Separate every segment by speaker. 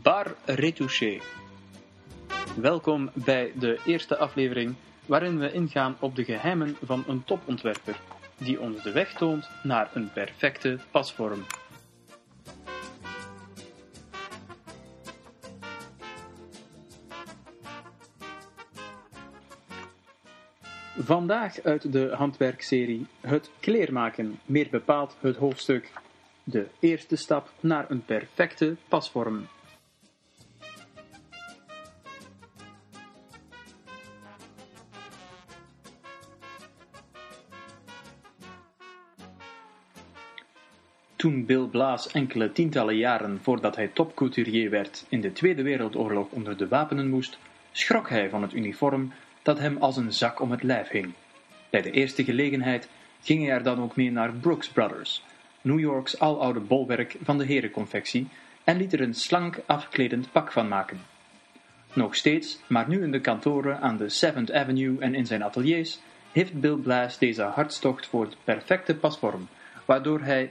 Speaker 1: Bar Retouché. Welkom bij de eerste aflevering waarin we ingaan op de geheimen van een topontwerper die ons de weg toont naar een perfecte pasvorm. Vandaag uit de handwerkserie Het kleermaken, meer bepaald het hoofdstuk De eerste stap naar een perfecte pasvorm. Toen Bill Blaas enkele tientallen jaren voordat hij topcouturier werd in de Tweede Wereldoorlog onder de wapenen moest, schrok hij van het uniform dat hem als een zak om het lijf hing. Bij de eerste gelegenheid ging hij er dan ook mee naar Brooks Brothers, New Yorks aloude bolwerk van de herenconfectie, en liet er een slank afkledend pak van maken. Nog steeds, maar nu in de kantoren aan de Seventh Avenue en in zijn ateliers, heeft Bill Blaas deze hartstocht voor de perfecte pasvorm, waardoor hij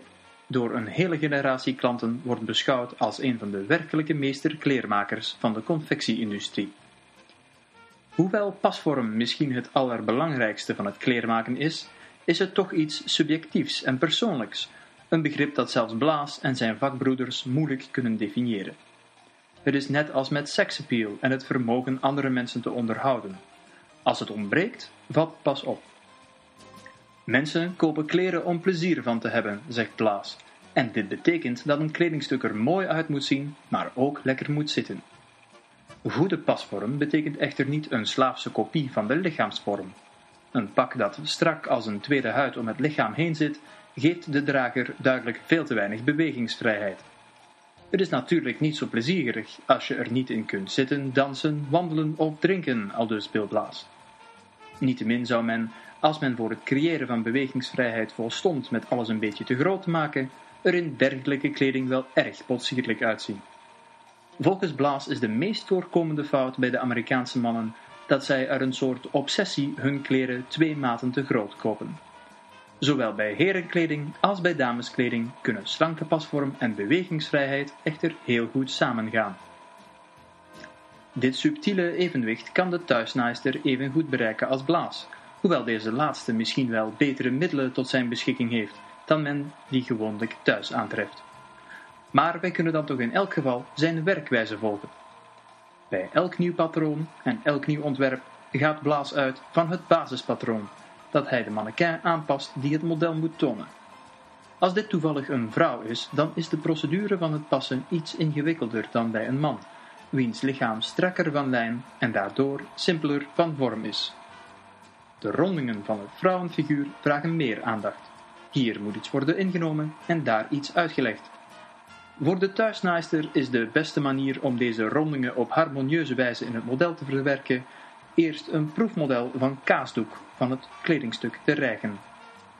Speaker 1: door een hele generatie klanten wordt beschouwd als een van de werkelijke meesterkleermakers van de confectieindustrie. Hoewel pasvorm misschien het allerbelangrijkste van het kleermaken is, is het toch iets subjectiefs en persoonlijks, een begrip dat zelfs Blaas en zijn vakbroeders moeilijk kunnen definiëren. Het is net als met seksappeal en het vermogen andere mensen te onderhouden. Als het ontbreekt, vat pas op. Mensen kopen kleren om plezier van te hebben, zegt Blaas. En dit betekent dat een kledingstuk er mooi uit moet zien, maar ook lekker moet zitten. Goede pasvorm betekent echter niet een slaafse kopie van de lichaamsvorm. Een pak dat strak als een tweede huid om het lichaam heen zit, geeft de drager duidelijk veel te weinig bewegingsvrijheid. Het is natuurlijk niet zo plezierig als je er niet in kunt zitten, dansen, wandelen of drinken, aldus Bill Blaas. Niettemin zou men, als men voor het creëren van bewegingsvrijheid volstond met alles een beetje te groot te maken, er in dergelijke kleding wel erg potsierlijk uitzien. Volgens Blaas is de meest voorkomende fout bij de Amerikaanse mannen dat zij uit een soort obsessie hun kleren twee maten te groot kopen. Zowel bij herenkleding als bij dameskleding kunnen slanke pasvorm en bewegingsvrijheid echter heel goed samengaan. Dit subtiele evenwicht kan de thuisnaaister even goed bereiken als Blaas, hoewel deze laatste misschien wel betere middelen tot zijn beschikking heeft dan men die gewoonlijk thuis aantreft. Maar wij kunnen dan toch in elk geval zijn werkwijze volgen. Bij elk nieuw patroon en elk nieuw ontwerp gaat Blaas uit van het basispatroon, dat hij de mannequin aanpast die het model moet tonen. Als dit toevallig een vrouw is, dan is de procedure van het passen iets ingewikkelder dan bij een man, wiens lichaam strakker van lijn en daardoor simpeler van vorm is. De rondingen van het vrouwenfiguur vragen meer aandacht. Hier moet iets worden ingenomen en daar iets uitgelegd. Voor de thuisnaaister is de beste manier om deze rondingen op harmonieuze wijze in het model te verwerken, eerst een proefmodel van kaasdoek van het kledingstuk te rijgen.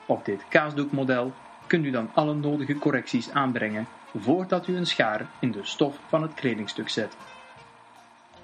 Speaker 1: Op dit kaasdoekmodel kunt u dan alle nodige correcties aanbrengen voordat u een schaar in de stof van het kledingstuk zet.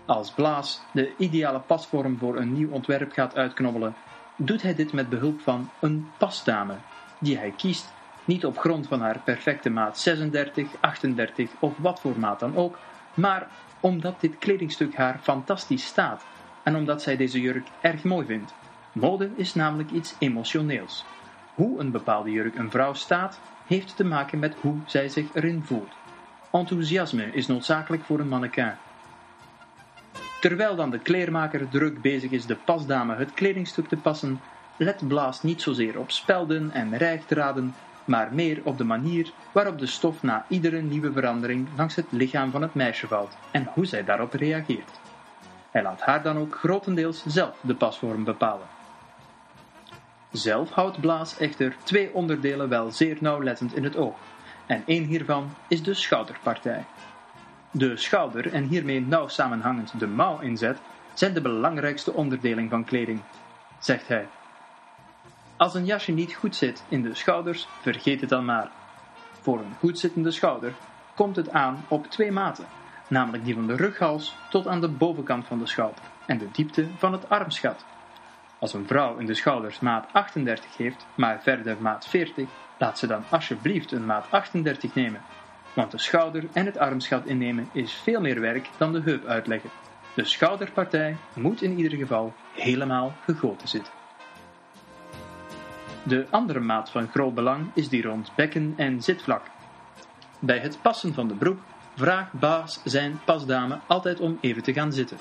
Speaker 1: Als Blaas de ideale pasvorm voor een nieuw ontwerp gaat uitknobbelen, doet hij dit met behulp van een pasdame die hij kiest, niet op grond van haar perfecte maat 36, 38 of wat voor maat dan ook, maar omdat dit kledingstuk haar fantastisch staat en omdat zij deze jurk erg mooi vindt. Mode is namelijk iets emotioneels. Hoe een bepaalde jurk een vrouw staat, heeft te maken met hoe zij zich erin voelt. Enthousiasme is noodzakelijk voor een mannequin. Terwijl dan de kleermaker druk bezig is de pasdame het kledingstuk te passen, let Blaas niet zozeer op spelden en rijgdraden, maar meer op de manier waarop de stof na iedere nieuwe verandering langs het lichaam van het meisje valt en hoe zij daarop reageert. Hij laat haar dan ook grotendeels zelf de pasvorm bepalen. Zelf houdt Blaas echter twee onderdelen wel zeer nauwlettend in het oog, en één hiervan is de schouderpartij. De schouder en hiermee nauw samenhangend de mouwinzet zijn de belangrijkste onderdelen van kleding, zegt hij. Als een jasje niet goed zit in de schouders, vergeet het dan maar. Voor een goed zittende schouder komt het aan op twee maten, namelijk die van de rughals tot aan de bovenkant van de schouder en de diepte van het armsgat. Als een vrouw in de schouders maat 38 heeft, maar verder maat 40, laat ze dan alsjeblieft een maat 38 nemen. Want de schouder en het armschat innemen is veel meer werk dan de heup uitleggen. De schouderpartij moet in ieder geval helemaal gegoten zitten. De andere maat van groot belang is die rond bekken en zitvlak. Bij het passen van de broek vraagt baas zijn pasdame altijd om even te gaan zitten.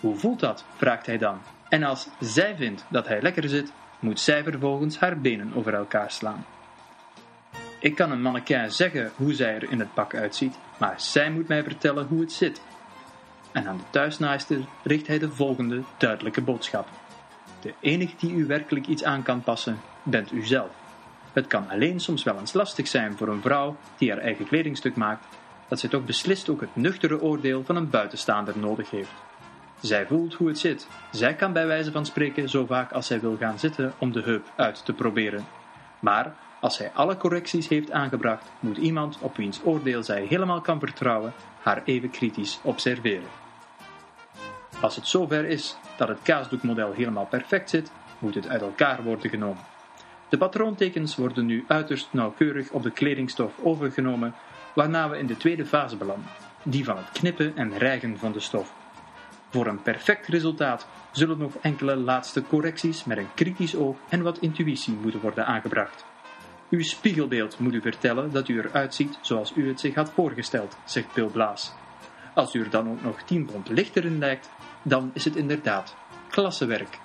Speaker 1: Hoe voelt dat? vraagt hij dan. En als zij vindt dat hij lekker zit, moet zij vervolgens haar benen over elkaar slaan. Ik kan een mannequin zeggen hoe zij er in het pak uitziet, maar zij moet mij vertellen hoe het zit. En aan de thuisnaaister richt hij de volgende duidelijke boodschap. De enige die u werkelijk iets aan kan passen, bent u zelf. Het kan alleen soms wel eens lastig zijn voor een vrouw die haar eigen kledingstuk maakt, dat zij toch beslist ook het nuchtere oordeel van een buitenstaander nodig heeft. Zij voelt hoe het zit. Zij kan bij wijze van spreken zo vaak als zij wil gaan zitten om de heup uit te proberen. Maar als zij alle correcties heeft aangebracht, moet iemand op wiens oordeel zij helemaal kan vertrouwen, haar even kritisch observeren. Als het zover is dat het kaasdoekmodel helemaal perfect zit, moet het uit elkaar worden genomen. De patroontekens worden nu uiterst nauwkeurig op de kledingstof overgenomen, waarna we in de tweede fase belanden, die van het knippen en rijgen van de stof. Voor een perfect resultaat zullen nog enkele laatste correcties met een kritisch oog en wat intuïtie moeten worden aangebracht. Uw spiegelbeeld moet u vertellen dat u eruit ziet zoals u het zich had voorgesteld, zegt Bill Blaas. Als u er dan ook nog 10 pond lichter in lijkt, dan is het inderdaad klassewerk.